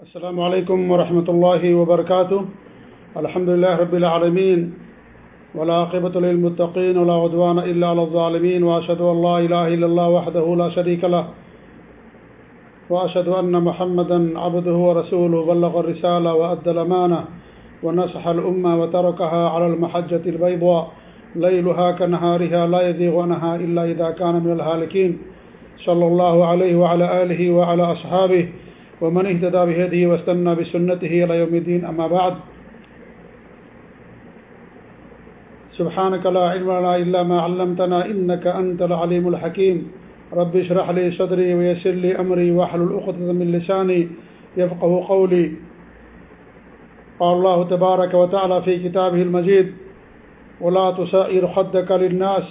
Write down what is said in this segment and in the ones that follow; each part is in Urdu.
السلام علیکم ورحمۃ اللہ وبرکاتہ الحمد لله رب العالمين ولاقبۃ للمتقين، ولا عدوان الا على الظالمين واشهد ان لا اله الا الله وحده لا شريك له واشهد ان محمدا عبده ورسوله. بلغ الرساله وادى الامانه ونصح الامه وتركها على المحجه البيضاء. ليلها كنهارها لا يزيغ عنها الا اذا كان من الهالكين. صلى الله عليه وعلى اله وعلى اصحابه ومن اهتدى بهديه واستنى بسنته الى يوم الدين اما بعد. سبحانك لا علم لنا الا ما علمتنا انك انت العليم الحكيم. رب اشرح لي صدري ويسر لي امري واحلل عقدة من لساني يفقهوا قولي. قال الله تبارك وتعالى في كتابه المجيد ولا تسائر خدك للناس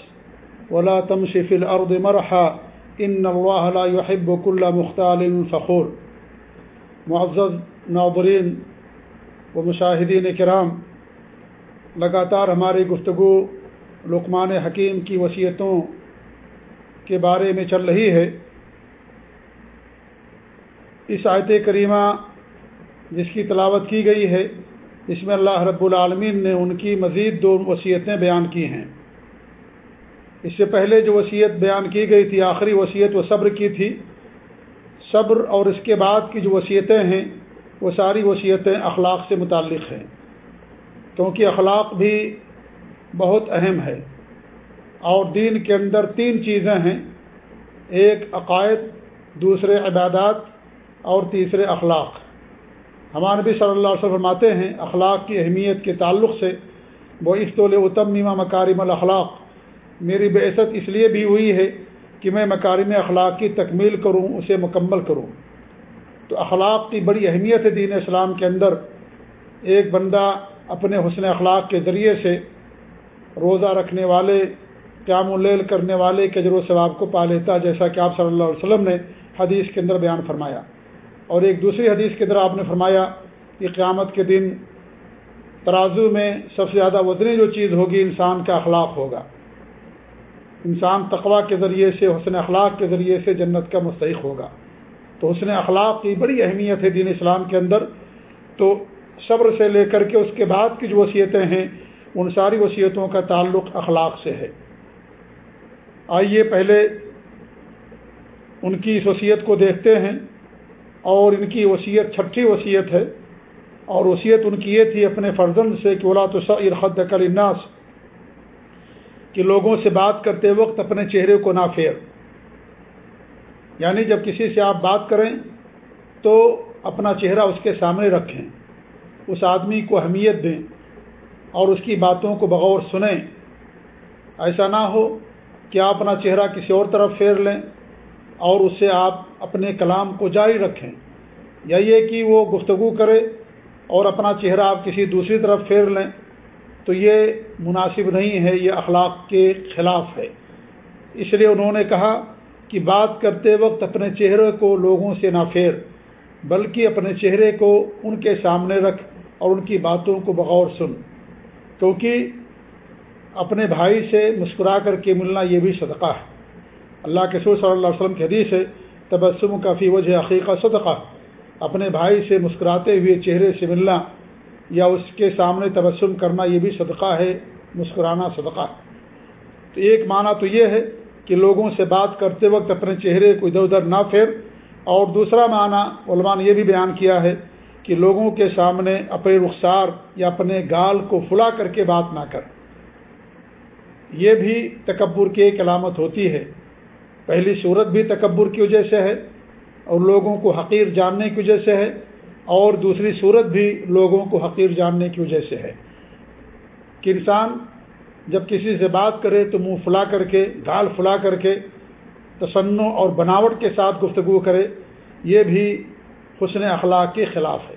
ولا تمشي في الارض مرحا ان الله لا يحب كل مختال فخور. معزز ناظرین و مشاہدین کرام، لگاتار ہماری گفتگو لقمان حکیم کی وصیتوں کے بارے میں چل رہی ہے۔ اس آیت کریمہ جس کی تلاوت کی گئی ہے، اس میں اللہ رب العالمین نے ان کی مزید دو وصیتیں بیان کی ہیں۔ اس سے پہلے جو وصیت بیان کی گئی تھی، آخری وصیت وہ صبر کی تھی۔ صبر اور اس کے بعد کی جو وصیتیں ہیں، وہ ساری وصیتیں اخلاق سے متعلق ہیں۔ کیونکہ اخلاق بھی بہت اہم ہے۔ اور دین کے اندر تین چیزیں ہیں۔ ایک عقائد، دوسرے عبادات اور تیسرے اخلاق۔ ہمارے نبی صلی اللہ علیہ وسلم فرماتے ہیں، اخلاق کی اہمیت کے تعلق سے، وہ افطول اتم نیما مکارم الاخلاق۔ میری بعثت اس لیے بھی ہوئی ہے کہ میں مکارم اخلاق کی تکمیل کروں، اسے مکمل کروں۔ تو اخلاق کی بڑی اہمیت ہے دین اسلام کے اندر۔ ایک بندہ اپنے حسن اخلاق کے ذریعے سے روزہ رکھنے والے، قیام اللیل کرنے والے کجر و ثواب کو پا لیتا، جیسا کہ آپ صلی اللہ علیہ وسلم نے حدیث کے اندر بیان فرمایا۔ اور ایک دوسری حدیث کے اندر آپ نے فرمایا کہ قیامت کے دن ترازو میں سب سے زیادہ وزنی جو چیز ہوگی انسان کا اخلاق ہوگا۔ انسان تقوا کے ذریعے سے، حسن اخلاق کے ذریعے سے جنت کا مستحق ہوگا۔ تو حسن اخلاق کی بڑی اہمیت ہے دین اسلام کے اندر۔ تو صبر سے لے کر کے اس کے بعد کی جو وصیتیں ہیں، ان ساری وصیتوں کا تعلق اخلاق سے ہے۔ آئیے پہلے ان کی اس وصیت کو دیکھتے ہیں۔ اور ان کی وصیت، چھٹی وصیت ہے۔ اور وصیت ان کی یہ تھی اپنے فرزند سے کہ اولا تو ارحد کل اناس کہ لوگوں سے بات کرتے وقت اپنے چہرے کو نہ پھیر یعنی جب کسی سے آپ بات کریں تو اپنا چہرہ اس کے سامنے رکھیں، اس آدمی کو اہمیت دیں اور اس کی باتوں کو بغور سنیں۔ ایسا نہ ہو کہ آپ اپنا چہرہ کسی اور طرف پھیر لیں اور اس سے آپ اپنے کلام کو جاری رکھیں۔ یا یہ کہ وہ گفتگو کرے اور اپنا چہرہ آپ کسی دوسری طرف پھیر لیں۔ تو یہ مناسب نہیں ہے، یہ اخلاق کے خلاف ہے۔ اس لیے انہوں نے کہا کہ بات کرتے وقت اپنے چہرے کو لوگوں سے نہ پھیر، بلکہ اپنے چہرے کو ان کے سامنے رکھ اور ان کی باتوں کو بغور سن۔ کیونکہ اپنے بھائی سے مسکرا کر کے ملنا یہ بھی صدقہ ہے۔ اللہ کے سور صلی اللہ علیہ وسلم کی حدیث ہے، تبسم کا فی وجہ عقیقہ صدقہ۔ اپنے بھائی سے مسکراتے ہوئے چہرے سے ملنا یا اس کے سامنے تبسم کرنا یہ بھی صدقہ ہے، مسکرانا صدقہ ہے۔ تو ایک معنی تو یہ ہے کہ لوگوں سے بات کرتے وقت اپنے چہرے کو ادھر ادھر نہ پھیر۔ اور دوسرا معنی علماء نے یہ بھی بیان کیا ہے کہ لوگوں کے سامنے اپنے رخسار یا اپنے گال کو پھلا کر کے بات نہ کر۔ یہ بھی تکبر کی ایک علامت ہوتی ہے۔ پہلی صورت بھی تکبر کی وجہ سے ہے اور لوگوں کو حقیر جاننے کی وجہ سے ہے۔ اور دوسری صورت بھی لوگوں کو حقیر جاننے کی وجہ سے ہے کہ انسان جب کسی سے بات کرے تو منہ پھلا کر کے، گال پھلا کر کے تسنع اور بناوٹ کے ساتھ گفتگو کرے، یہ بھی حسن اخلاق کے خلاف ہے۔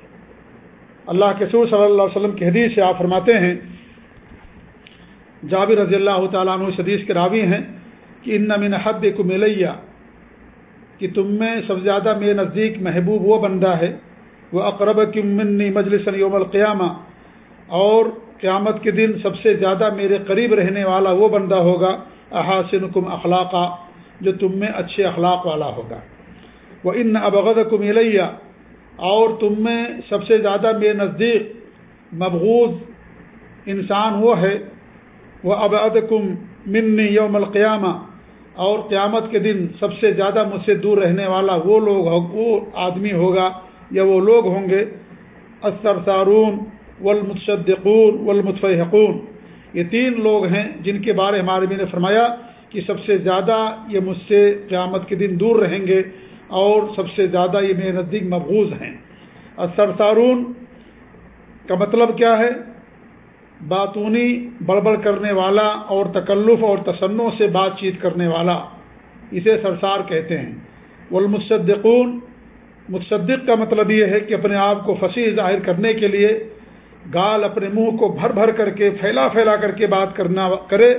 اللہ کے سور صلی اللہ علیہ وسلم کی حدیث سے آپ فرماتے ہیں، جابر رضی اللہ تعالیٰ عنہ حدیث کے راوی ہیں کہ ان من حد کو ملیہ کہ تم میں سب سے زیادہ میرے نزدیک محبوب وہ بندہ ہے وہ اقرب کی منی مجلس یوم القیامہ اور قیامت کے دن سب سے زیادہ میرے قریب رہنے والا وہ بندہ ہوگا احاسن کم اخلاقہ جو تم میں اچھے اخلاق والا ہوگا۔ وہ ان ابغد کم الیہ اور تم میں سب سے زیادہ میرے نزدیک مبغوض انسان وہ ہے۔ وہ ابعد کم من یوم القیامہ اور قیامت کے دن سب سے زیادہ مجھ سے دور رہنے والا وہ لوگ، وہ آدمی ہوگا۔ یا وہ لوگ ہوں گے اثر سارون والمتصدقون والمتفحقون یہ تین لوگ ہیں جن کے بارے ہمارے بھی نے فرمایا کہ سب سے زیادہ یہ مجھ سے قیامت کے دن دور رہیں گے اور سب سے زیادہ یہ میرے نزدیک مقبوض ہیں۔ اثر سارون کا مطلب کیا ہے؟ باتونی بڑبڑ کرنے والا اور تکلف اور تسنوں سے بات چیت کرنے والا، اسے سرسار کہتے ہیں۔ والمصدقون متصدق کا مطلب یہ ہے کہ اپنے آپ کو فصیح ظاہر کرنے کے لیے گال اپنے منہ کو بھر بھر کر کے، پھیلا پھیلا کر کے بات کرنا کرے،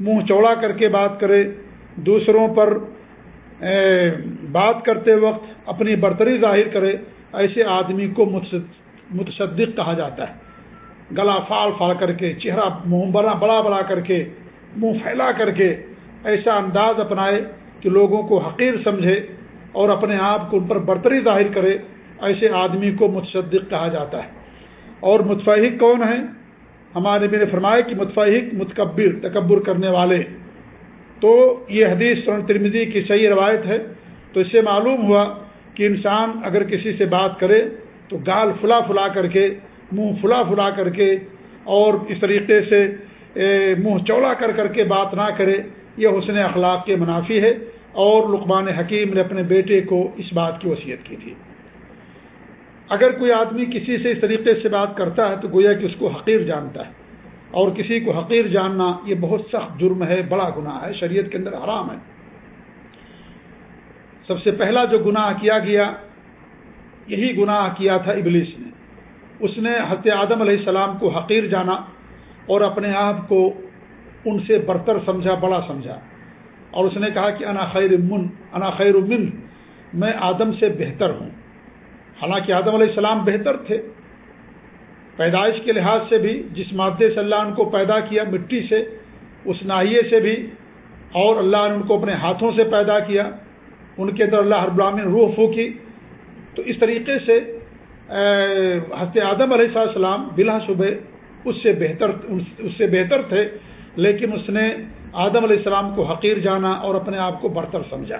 منہ چوڑا کر کے بات کرے۔ دوسروں پر بات کرتے وقت اپنی برتری ظاہر کرے۔ ایسے آدمی کو متصدق کہا جاتا ہے۔ گلا پھاڑ پھاڑ کر کے، چہرہ منہ بڑا بڑا بڑا کر کے، منہ پھیلا کر کے، ایسا انداز اپنائے کہ لوگوں کو حقیر سمجھے۔ اور اپنے آپ کو ان پر برتری ظاہر کرے، ایسے آدمی کو متصدق کہا جاتا ہے۔ اور متفحق کون ہیں؟ ہمارے میں نے فرمایا کہ متفحق متکبر، تکبر کرنے والے۔ تو یہ حدیث سن ترمزی کی صحیح روایت ہے۔ تو اس سے معلوم ہوا کہ انسان اگر کسی سے بات کرے تو گال فلا فلا کر کے، منہ پھلا پھلا کر کے، اور اس طریقے سے منہ چوڑا کر کر کے بات نہ کرے، یہ حسن اخلاق کے منافی ہے۔ اور لقمان حکیم نے اپنے بیٹے کو اس بات کی وصیت کی تھی۔ اگر کوئی آدمی کسی سے اس طریقے سے بات کرتا ہے تو گویا کہ اس کو حقیر جانتا ہے۔ اور کسی کو حقیر جاننا یہ بہت سخت جرم ہے، بڑا گناہ ہے، شریعت کے اندر حرام ہے۔ سب سے پہلا جو گناہ کیا گیا، یہی گناہ کیا تھا ابلیس نے۔ اس نے حضرت آدم علیہ السلام کو حقیر جانا اور اپنے آپ کو ان سے برتر سمجھا، بڑا سمجھا۔ اور اس نے کہا کہ انا خیر من، انا خیر من، میں آدم سے بہتر ہوں۔ حالانکہ آدم علیہ السلام بہتر تھے۔ پیدائش کے لحاظ سے بھی، جس مادے سے اللہ ان کو پیدا کیا، مٹی سے، اس ناحیے سے بھی، اور اللہ نے ان کو اپنے ہاتھوں سے پیدا کیا، ان کے اندر اللہ ہر روح پھونکی۔ تو اس طریقے سے حضرت آدم علیہ السلام بلا شبہ اس سے بہتر، اس سے بہتر تھے، لیکن اس نے آدم علیہ السلام کو حقیر جانا اور اپنے آپ کو برتر سمجھا۔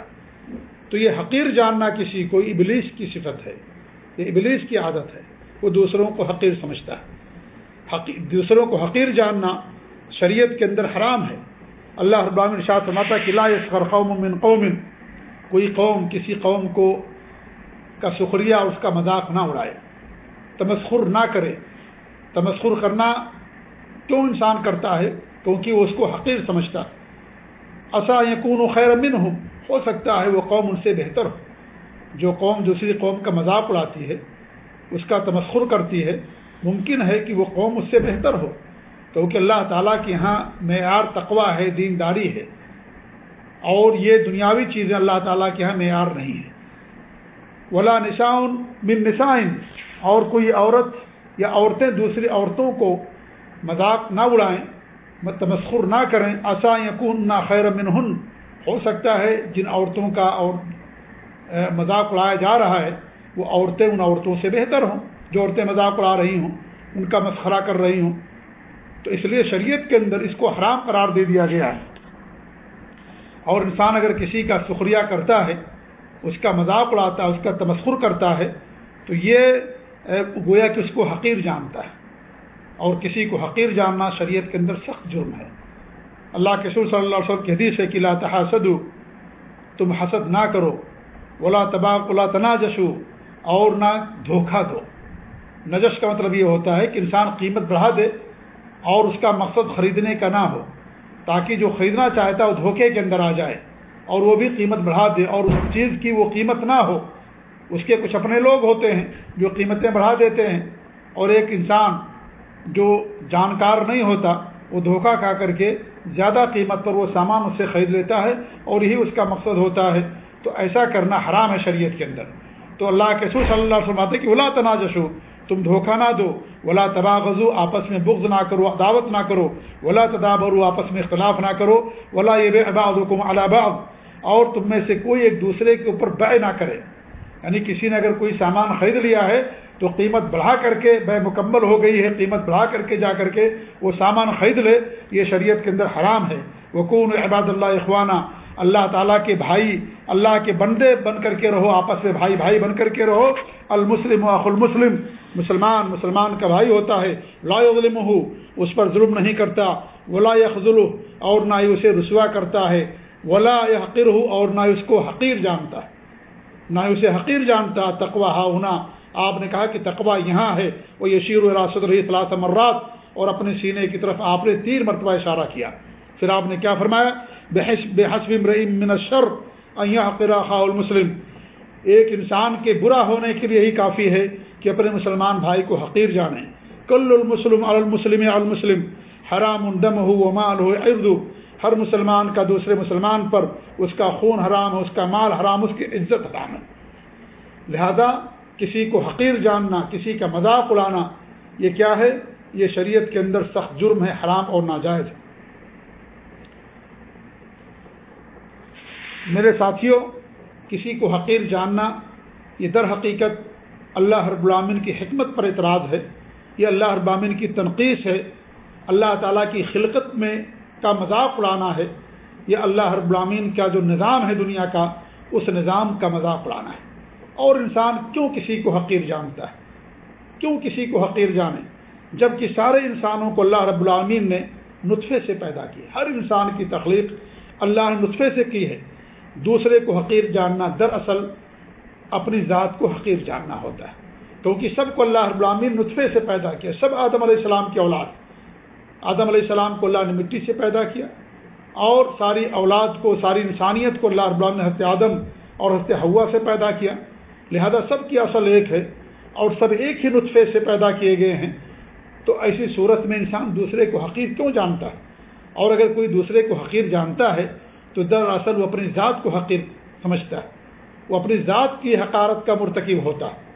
تو یہ حقیر جاننا کسی کو ابلیس کی صفت ہے، یہ ابلیس کی عادت ہے۔ وہ دوسروں کو حقیر سمجھتا ہے۔ دوسروں کو حقیر جاننا شریعت کے اندر حرام ہے۔ اللہ ابام شاہ فرماتا کہ لا یسخر قوم من قوم، کوئی قوم کسی قوم کو کا شکریہ اس کا مذاق نہ اڑائے۔ تمسخر نہ کرے۔ تمسخر کرنا کیوں انسان کرتا ہے؟ کیونکہ وہ اس کو حقیر سمجھتا اصا یقون و خیر من ہو ہو سکتا ہے وہ قوم ان سے بہتر ہو۔ جو قوم دوسری قوم کا مذاق اڑاتی ہے، اس کا تمسخر کرتی ہے، ممکن ہے کہ وہ قوم اس سے بہتر ہو۔ کیونکہ اللہ تعالیٰ کے یہاں معیار تقوا ہے دینداری ہے۔ اور یہ دنیاوی چیزیں اللہ تعالیٰ کے یہاں معیار نہیں ہے ولا نشاؤن بن نسائن، اور کوئی عورت یا عورتیں دوسری عورتوں کو مذاق نہ اڑائیں۔ تمسخر نہ کریں آسا یقون نہ خیر منہن۔ ہو سکتا ہے جن عورتوں کا اور مذاق اڑایا جا رہا ہے، وہ عورتیں ان عورتوں سے بہتر ہوں۔ جو عورتیں مذاق اڑا رہی ہوں، ان کا مسخرہ کر رہی ہوں۔ تو اس لیے شریعت کے اندر اس کو حرام قرار دے دیا گیا ہے۔ اور انسان اگر کسی کا شکریہ کرتا ہے، اس کا مذاق اڑاتا ہے، اس کا تمسخر کرتا ہے، تو یہ گویا کہ اس کو حقیر جانتا ہے۔ اور کسی کو حقیر جاننا شریعت کے اندر سخت جرم ہے۔ اللہ کے سر صلی اللہ علیہ وسلم کی حدیث ہے کہ لا تحاسد تم حسد نہ کرو، ولا تباق ولا تناجشو، اور نہ دھوکہ دو۔ نجش کا مطلب یہ ہوتا ہے کہ انسان قیمت بڑھا دے اور اس کا مقصد خریدنے کا نہ ہو، تاکہ جو خریدنا چاہتا ہے وہ دھوکے کے اندر آ جائے اور وہ بھی قیمت بڑھا دے اور اس چیز کی وہ قیمت نہ ہو۔ اس کے کچھ اپنے لوگ ہوتے ہیں جو قیمتیں بڑھا دیتے ہیں اور ایک انسان جو جانکار نہیں ہوتا، وہ دھوکہ کھا کر کے زیادہ قیمت پر وہ سامان اس سے خرید لیتا ہے اور یہی اس کا مقصد ہوتا ہے۔ تو ایسا کرنا حرام ہے شریعت کے اندر۔ تو اللہ کے سور صلی اللہ علیہ وسلم کہ ولا تناجشو تم دھوکہ نہ دو۔ ولا تبا غزو آپس میں بغض نہ کرو دعوت نہ کرو۔ ولا تدابرو آپس میں اختلاف نہ کرو۔ ولا یہ بے ابا حکم اور تم میں سے کوئی ایک دوسرے کے اوپر بے نہ کرے۔ یعنی کسی نے اگر کوئی سامان خرید لیا ہے تو قیمت بڑھا کر کے بے مکمل ہو گئی ہے، قیمت بڑھا کر کے جا کر کے وہ سامان خرید لے، یہ شریعت کے اندر حرام ہے۔ وہ کون عباد اللہ اخوانہ اللہ تعالیٰ کے بھائی، اللہ کے بندے بن کر کے رہو، آپس میں بھائی بھائی بن کر کے رہو۔ المسلم و المسلم، مسلمان مسلمان کا بھائی ہوتا ہے۔ لا ظلم ہو اس پر ظلم نہیں کرتا۔ ولا یخل اور نہ ہی اسے رسوا کرتا ہے۔ ولا حقیر ہو اور نہ اس کو حقیر جانتا ہے۔ نہ ہی اسے حقیر جانتا تقوا ہا ہونا آپ نے کہا کہ تقوا یہاں ہے۔ وہ یشیر وراثت رہی اطلاع مرات اور اپنے سینے کی طرف آپ نے تین مرتبہ اشارہ کیا۔ پھر آپ نے کیا فرمایا؟ بے حسب من الشر حقرا خا المسلم۔ ایک انسان کے برا ہونے کے لیے یہی کافی ہے کہ اپنے مسلمان بھائی کو حقیر جانے۔ کل المسلم المسلم المسلم، حرام دم ہو مال ہو اردو ہر مسلمان کا دوسرے مسلمان پر اس کا خون حرام ہو اس کا مال حرام اس کی عزت حرام ہے۔ لہذا کسی کو حقیر جاننا، کسی کا مذاق اڑانا، یہ کیا ہے؟ یہ شریعت کے اندر سخت جرم ہے، حرام اور ناجائز ہے۔ میرے ساتھیوں، کسی کو حقیر جاننا، یہ در حقیقت اللہ رب العامن کی حکمت پر اعتراض ہے، یہ اللہ رب العامن کی تنقیص ہے، اللہ تعالیٰ کی خلقت میں کا مذاق اڑانا ہے، یہ اللہ رب العامین کا جو نظام ہے دنیا کا، اس نظام کا مذاق اڑانا ہے۔ اور انسان کیوں کسی کو حقیر جانتا ہے؟ کیوں کسی کو حقیر جانے؟ جبکہ سارے انسانوں کو اللہ رب العامین نے نطفے سے پیدا کیا ہر انسان کی تخلیق اللہ نے نطفے سے کی ہے۔ دوسرے کو حقیر جاننا دراصل اپنی ذات کو حقیر جاننا ہوتا ہے۔ کیونکہ سب کو اللہ رب العامین نطفے سے پیدا کیا۔ سب آدم علیہ السلام کی اولاد۔ آدم علیہ السلام کو اللہ نے مٹی سے پیدا کیا۔ اور ساری اولاد کو، ساری انسانیت کو اللہ رب العالمین نے حضرت آدم اور حضرت ہوا سے پیدا کیا۔ لہذا سب کی اصل ایک ہے اور سب ایک ہی نطفے سے پیدا کیے گئے ہیں، تو ایسی صورت میں انسان دوسرے کو حقیر کیوں جانتا ہے؟ اور اگر کوئی دوسرے کو حقیر جانتا ہے، تو دراصل وہ اپنی ذات کو حقیر سمجھتا ہے۔ وہ اپنی ذات کی حقارت کا مرتکب ہوتا ہے۔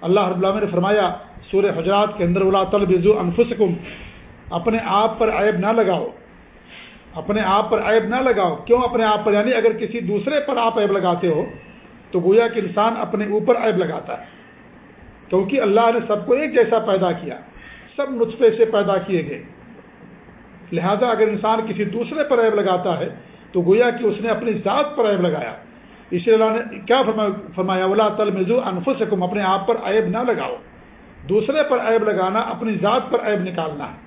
اللہ رب اللہ نے فرمایا، سورہ حجرات کے اندر، ولا طلبو انفسکم اپنے آپ پر عیب نہ لگاؤ۔ اپنے آپ پر عیب نہ لگاؤ۔ کیوں اپنے آپ پر؟ یعنی اگر کسی دوسرے پر آپ عیب لگاتے ہو تو گویا کہ انسان اپنے اوپر عیب لگاتا ہے۔ کیونکہ اللہ نے سب کو ایک جیسا پیدا کیا، سب نطفے سے پیدا کیے گئے۔ لہذا اگر انسان کسی دوسرے پر عیب لگاتا ہے، تو گویا کہ اس نے اپنی ذات پر عیب لگایا۔ اسی اللہ نے کیا فرمایا؟ اولا تل مزو انفس اپنے آپ پر عیب نہ لگاؤ۔ دوسرے پر عیب لگانا، اپنی ذات پر عیب نکالنا ہے۔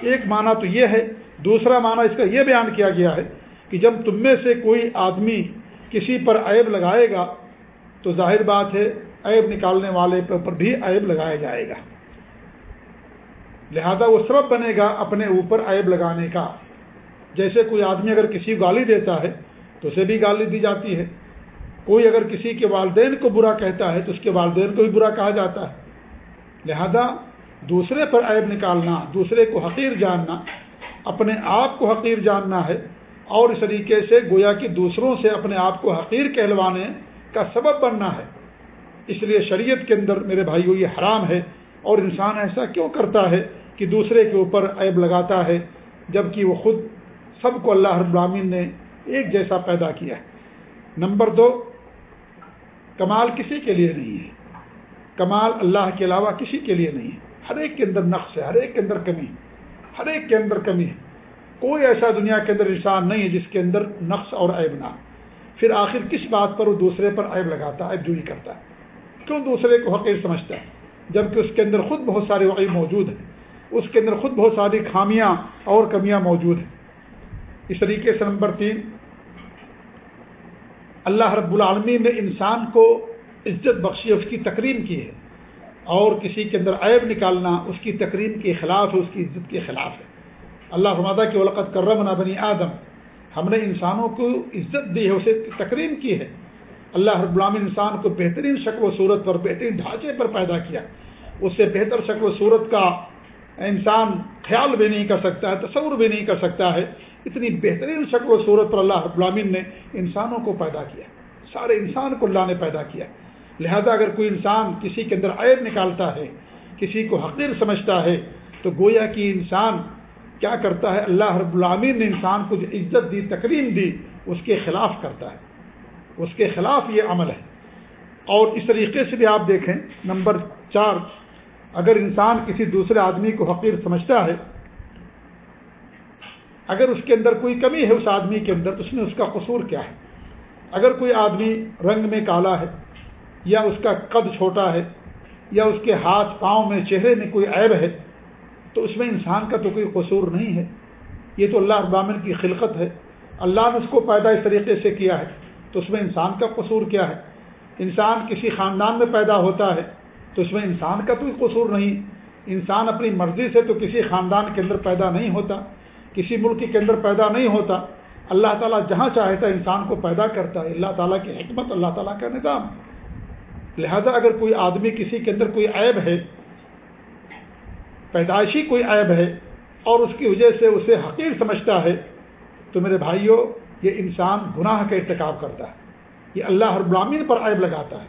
ایک معنی تو یہ ہے، دوسرا معنی اس کا یہ بیان کیا گیا ہے کہ جب تم میں سے کوئی آدمی کسی پر عیب لگائے گا تو ظاہر بات ہے عیب نکالنے والے پر بھی عیب لگایا جائے گا۔ لہذا وہ سبب بنے گا اپنے اوپر عیب لگانے کا۔ جیسے کوئی آدمی اگر کسی کو گالی دیتا ہے تو اسے بھی گالی دی جاتی ہے۔ کوئی اگر کسی کے والدین کو برا کہتا ہے تو اس کے والدین کو بھی برا کہا جاتا ہے۔ لہذا دوسرے پر عیب نکالنا، دوسرے کو حقیر جاننا، اپنے آپ کو حقیر جاننا ہے۔ اور اس طریقے سے گویا کہ دوسروں سے اپنے آپ کو حقیر کہلوانے کا سبب بننا ہے۔ اس لیے شریعت کے اندر میرے بھائیوں یہ حرام ہے اور انسان ایسا کیوں کرتا ہے کہ دوسرے کے اوپر عیب لگاتا ہے جبکہ وہ خود سب کو اللہ رب نے ایک جیسا پیدا کیا ہے۔ نمبر دو، کمال کسی کے لیے نہیں ہے۔ کمال اللہ کے علاوہ کسی کے لیے نہیں ہے۔ ہر ایک کے اندر نقص ہے، ہر ایک کے اندر کمی ہے۔ ہر ایک کے اندر کمی ہے۔ کوئی ایسا دنیا کے اندر انسان نہیں ہے جس کے اندر نقص اور عیب نہ پھر آخر کس بات پر وہ دوسرے پر عیب لگاتا ہے، عیب جوئی کرتا ہے؟ کیوں دوسرے کو حقیر سمجھتا ہے؟ جبکہ اس کے اندر خود بہت سارے وعیب موجود ہیں۔ اس کے اندر خود بہت ساری خامیاں اور کمیاں موجود ہیں۔ اس طریقے سے نمبر تین، اللہ رب العالمین نے انسان کو عزت بخشی، اس کی تقریم کی ہے۔ اور کسی کے اندر عیب نکالنا، اس کی تقریم کے خلاف ہے، اس کی عزت کے خلاف ہے۔ اللہ رمادہ کی ولقت کرم بنی آدم۔ ہم نے انسانوں کو عزت دی ہے، اسے تقریم کی ہے۔ اللہ رب العالمین انسان کو بہترین شکل و صورت پر، بہترین ڈھانچے پر پیدا کیا۔ اس سے بہتر شکل و صورت کا انسان خیال بھی نہیں کر سکتا ہے، تصور بھی نہیں کر سکتا ہے۔ اتنی بہترین شکل و صورت پر اللہ غلامین نے انسانوں کو پیدا کیا۔ سارے انسان کو اللہ نے پیدا کیا۔ لہذا اگر کوئی انسان کسی کے اندر عیب نکالتا ہے، کسی کو حقیر سمجھتا ہے، تو گویا کہ انسان کیا کرتا ہے؟ اللہ رب العامین نے انسان کو جو عزت دی، تکریم دی، اس کے خلاف کرتا ہے۔ اس کے خلاف یہ عمل ہے۔ اور اس طریقے سے بھی آپ دیکھیں، نمبر چار، اگر انسان کسی دوسرے آدمی کو حقیر سمجھتا ہے، اگر اس کے اندر کوئی کمی ہے اس آدمی کے اندر، تو اس میں اس کا قصور کیا ہے؟ اگر کوئی آدمی رنگ میں کالا ہے، یا اس کا قد چھوٹا ہے، یا اس کے ہاتھ پاؤں میں چہرے میں کوئی عیب ہے تو اس میں انسان کا تو کوئی قصور نہیں ہے۔ یہ تو اللہ ابامن کی خلقت ہے۔ اللہ نے اس کو پیدا اس طریقے سے کیا ہے۔ تو اس میں انسان کا قصور کیا ہے؟ انسان کسی خاندان میں پیدا ہوتا ہے، تو اس میں انسان کا کوئی قصور نہیں۔ انسان اپنی مرضی سے تو کسی خاندان کے اندر پیدا نہیں ہوتا، کسی ملک کے اندر پیدا نہیں ہوتا۔ اللہ تعالیٰ جہاں چاہتا ہے انسان کو پیدا کرتا ہے۔ اللہ تعالیٰ کی حکمت، اللہ تعالیٰ کا نظام۔ لہذا اگر کوئی آدمی کسی کے اندر کوئی عیب ہے پیدائشی کوئی عیب ہے اور اس کی وجہ سے اسے حقیر سمجھتا ہے، تو میرے بھائیوں یہ انسان گناہ کا ارتکاب کرتا ہے۔ یہ اللہ ہر برامین پر عیب لگاتا ہے۔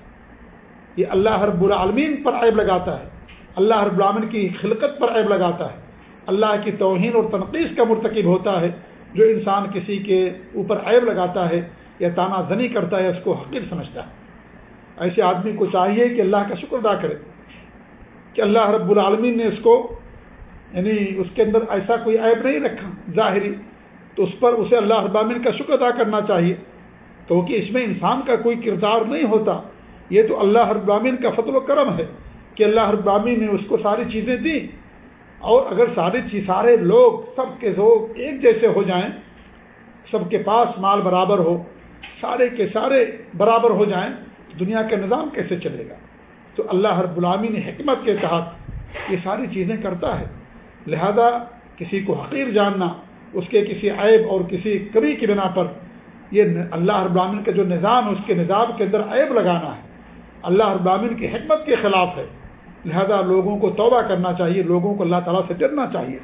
یہ اللہ ہر العالمین پر عیب لگاتا ہے۔ اللہ ہر برامین کی خلقت پر عیب لگاتا ہے۔ اللہ کی توہین اور تنقید کا مرتکب ہوتا ہے۔ جو انسان کسی کے اوپر عیب لگاتا ہے یا تانہ زنی کرتا ہے، اس کو حقیر سمجھتا ہے۔ ایسے آدمی کو چاہیے کہ اللہ کا شکر ادا کرے۔ کہ اللہ رب العالمین نے اس کو یعنی اس کے اندر ایسا کوئی عیب نہیں رکھا، ظاہری، تو اس پر اسے اللہ ابامین کا شکر ادا کرنا چاہیے۔ کیونکہ اس میں انسان کا کوئی کردار نہیں ہوتا، یہ تو اللہ ہر کا فضل و کرم ہے کہ اللہ ہر نے اس کو ساری چیزیں دیں۔ اور اگر سارے چیز، سارے لوگ سب کے لوگ ایک جیسے ہو جائیں، سب کے پاس مال برابر ہو، سارے کے سارے برابر ہو جائیں، دنیا کا نظام کیسے چلے گا؟ تو اللہ ہر غلامی نے حکمت کے تحت یہ ساری چیزیں کرتا ہے۔ لہذا کسی کو حقیر جاننا، اس کے کسی عیب اور کسی کمی کی بنا پر یہ اللہ ہر ابامن کا جو نظام ہے، اس کے نظام کے اندر عیب لگانا ہے۔ اللہ ابامن کی حکمت کے خلاف ہے۔ لہذا لوگوں کو توبہ کرنا چاہیے، لوگوں کو اللہ تعالیٰ سے ڈرنا چاہیے۔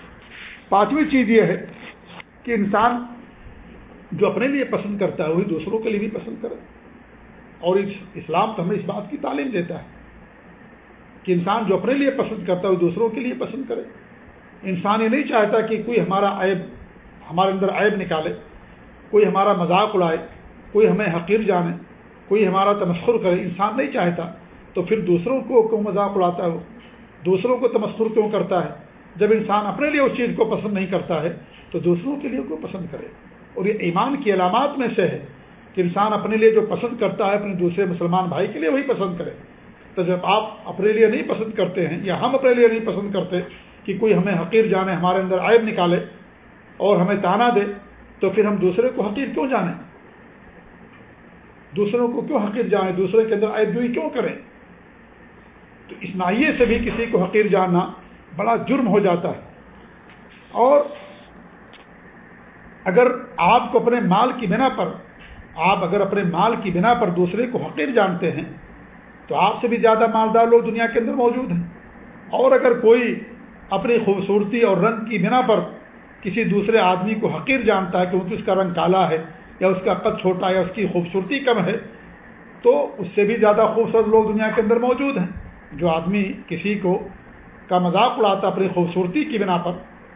پانچویں چیز یہ ہے کہ انسان جو اپنے لیے پسند کرتا ہے، وہی دوسروں کے لیے بھی پسند کرے۔ اور اس اسلام تو ہمیں اس بات کی تعلیم دیتا ہے۔ کہ انسان جو اپنے لیے پسند کرتا ہے وہ دوسروں کے لیے پسند کرے۔ انسان یہ نہیں چاہتا کہ کوئی ہمارا عیب ہمارے اندر عیب نکالے، کوئی ہمارا مذاق اڑائے، کوئی ہمیں حقیر جانے، کوئی ہمارا تمسخر کرے۔ انسان نہیں چاہتا تو پھر دوسروں کو کیوں مذاق اڑاتا ہے وہ؟ دوسروں کو تمسخر کیوں کرتا ہے؟ جب انسان اپنے لیے اس چیز کو پسند نہیں کرتا ہے تو دوسروں کے لیے کو پسند کرے؟ اور یہ ایمان کی علامات میں سے ہے کہ انسان اپنے لیے جو پسند کرتا ہے اپنے دوسرے مسلمان بھائی کے لیے وہی پسند کرے۔ تو جب آپ اپنے لیے نہیں پسند کرتے ہیں یا ہم اپنے لیے نہیں پسند کرتے کہ کوئی ہمیں حقیر جانے، ہمارے اندر عائب نکالے اور ہمیں تانا دے، تو پھر ہم دوسرے کو حقیر کیوں جانیں دوسروں کو کیوں حقیر جانیں دوسرے کے اندر عائب جوئی کیوں کریں؟ تو اس نائیے سے بھی کسی کو حقیر جاننا بڑا جرم ہو جاتا ہے۔ اور اگر آپ کو اپنے مال کی بنا پر، آپ اگر اپنے مال کی بنا پر دوسرے کو حقیر جانتے ہیں تو آپ سے بھی زیادہ مالدار لوگ دنیا کے اندر موجود ہیں۔ اور اگر کوئی اپنی خوبصورتی اور رنگ کی بنا پر کسی دوسرے آدمی کو حقیر جانتا ہے کیونکہ اس کا رنگ کالا ہے یا اس کا قد چھوٹا ہے یا اس کی خوبصورتی کم ہے، تو اس سے بھی زیادہ خوبصورت لوگ دنیا کے اندر موجود ہیں۔ جو آدمی کسی کو کا مذاق اڑاتا اپنی خوبصورتی کی بنا پر،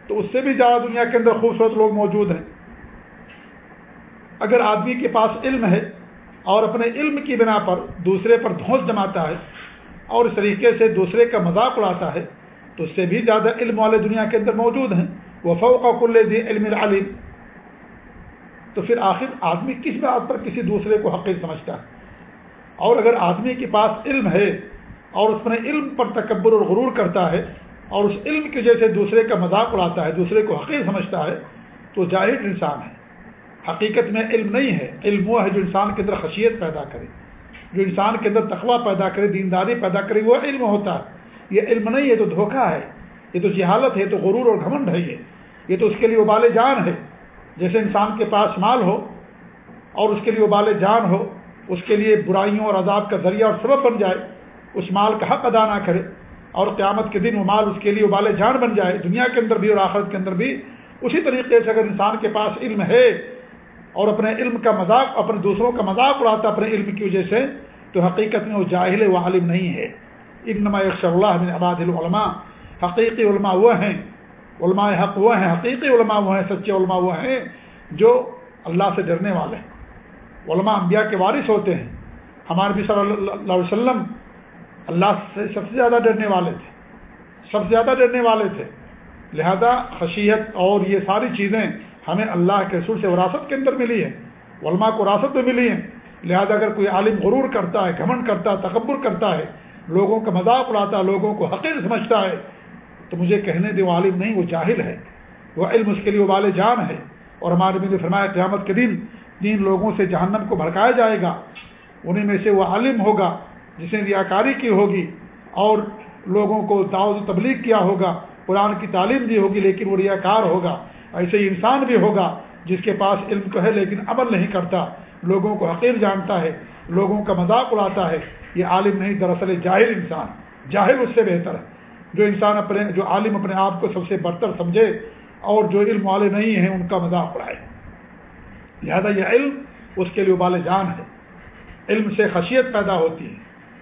تو اس سے بھی زیادہ دنیا کے اندر خوبصورت لوگ موجود ہیں۔ اگر آدمی کے پاس علم ہے اور اپنے علم کی بنا پر دوسرے پر دھوس جماتا ہے اور اس طریقے سے دوسرے کا مذاق اڑاتا ہے، تو اس سے بھی زیادہ علم والے دنیا کے اندر موجود ہیں۔ وہ فوق کل دی علم العلم تو پھر آخر آدمی کس بات پر کسی دوسرے کو حقیق سمجھتا ہے؟ اور اگر آدمی کے پاس علم ہے اور اس نے علم پر تکبر اور غرور کرتا ہے اور اس علم کی وجہ سے دوسرے کا مذاق اڑاتا ہے، دوسرے کو حقیق سمجھتا ہے، تو ظاہر انسان ہے۔ حقیقت میں علم نہیں ہے۔ علم وہ ہے جو انسان کے اندر خشیت پیدا کرے۔ جو انسان کے اندر تقوی پیدا کرے، دینداری پیدا کرے، وہ علم ہوتا ہے۔ یہ علم نہیں ہے تو دھوکہ ہے۔ یہ تو جہالت ہے تو غرور اور گھمنڈ ہے یہ۔ یہ تو اس کے لیے ابال جان ہے۔ جیسے انسان کے پاس مال ہو اور اس کے لیے ابال جان ہو، اس کے لیے برائیوں اور عذاب کا ذریعہ اور سبب بن جائے، اس مال کا حق ادا نہ کرے اور قیامت کے دن وہ مال اس کے لیے ابال جان بن جائے، دنیا کے اندر بھی اور آخرت کے اندر بھی۔ اسی طریقے سے اگر انسان کے پاس علم ہے اور اپنے علم کا مذاق، اپنے دوسروں کا مذاق اڑاتا اپنے علم کی وجہ سے، تو حقیقت میں وہ جاہل و عالم نہیں ہے۔ ابن ایک اللہ بن عباد العلماء۔ حقیقی علماء وہ ہیں، علماء حق وہ ہیں، حقیقی علماء وہ ہیں، سچے علماء وہ ہیں جو اللہ سے ڈرنے والے ہیں۔ علماء انبیاء کے وارث ہوتے ہیں۔ ہمارے بھی صلی اللہ علیہ وسلم اللہ سے سب سے زیادہ ڈرنے والے تھے۔ سب سے زیادہ ڈرنے والے تھے۔ لہذا خشیت اور یہ ساری چیزیں ہمیں اللہ کے رسول سے وراثت کے اندر ملی ہے، علماء کو وراثت میں ملی ہیں لہذا اگر کوئی عالم غرور کرتا ہے، گھمنڈ کرتا ہے، تکبر کرتا ہے، لوگوں کا مذاق اڑاتا ہے، لوگوں کو حقیر سمجھتا ہے، تو مجھے کہنے دے وہ عالم نہیں، وہ جاہل ہے۔ وہ علم اس کے لیے وبال جان ہے۔ اور ہمارے بھی نے فرمایا قیامت کے دن تین لوگوں سے جہنم کو بھڑکایا جائے گا، انہیں میں سے وہ عالم ہوگا جس نے ریاکاری کی ہوگی اور لوگوں کو دعوت و تبلیغ کیا ہوگا، قرآن کی تعلیم دی ہوگی، لیکن وہ ریاکار ہوگا۔ ایسے ہی انسان بھی ہوگا جس کے پاس علم تو ہے لیکن عمل نہیں کرتا، لوگوں کو حقیر جانتا ہے، لوگوں کا مذاق اڑاتا ہے۔ یہ عالم نہیں، دراصل جاہل انسان، جاہل اس سے بہتر ہے۔ جو انسان اپنے، جو عالم اپنے آپ کو سب سے برتر سمجھے اور جو علم والے نہیں ہیں، ان کا مذاق اڑائے۔ لہذا یہ علم اس کے لیے ابال جان ہے۔ علم سے خشیت پیدا ہوتی ہے،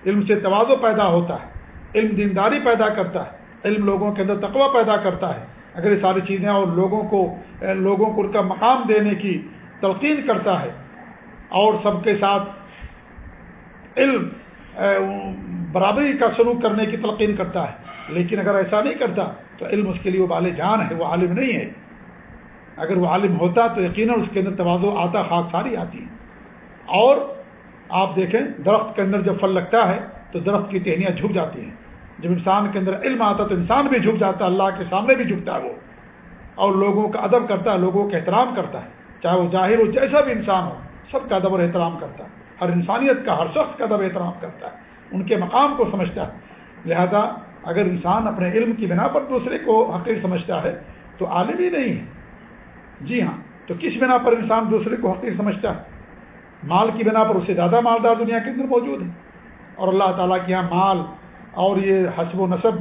علم سے توازو پیدا ہوتا ہے، علم دینداری پیدا کرتا ہے، علم لوگوں کے اندر تقوی پیدا کرتا ہے۔ اگر یہ ساری چیزیں اور لوگوں کو لوگوں کو ان کا مقام دینے کی تلقین کرتا ہے اور سب کے ساتھ علم برابری کا سلوک کرنے کی تلقین کرتا ہے، لیکن اگر ایسا نہیں کرتا تو علم اس کے لیے وہ بال جان ہے، وہ عالم نہیں ہے۔ اگر وہ عالم ہوتا تو یقیناً اس کے اندر توازو آتا، خاک ساری آتی۔ اور آپ دیکھیں، درخت کے اندر جب پھل لگتا ہے تو درخت کی ٹہنیاں جھک جاتی ہیں۔ جب انسان کے اندر علم آتا تو انسان بھی جھک جاتا ہے اللہ کے سامنے بھی جھکتا ہے وہ۔ اور لوگوں کا ادب کرتا ہے لوگوں کا احترام کرتا۔ ہے چاہے وہ ظاہر ہو، جیسا بھی انسان ہو، سب کا ادب اور احترام کرتا۔ ہے ہر انسانیت کا، ہر شخص کا ادب احترام کرتا۔ ہے ان کے مقام کو سمجھتا۔ ہے لہذا اگر انسان اپنے علم کی بنا پر دوسرے کو حقیق سمجھتا ہے، تو عالم ہی نہیں ہے۔ جی ہاں تو کس بنا پر انسان دوسرے کو حقیق سمجھتا؟ ہے مال کی بنا پر اس سے زیادہ مالدار دنیا کے اندر موجود ہے۔ اور اللہ تعالیٰ کے یہاں مال اور یہ حسب و نصب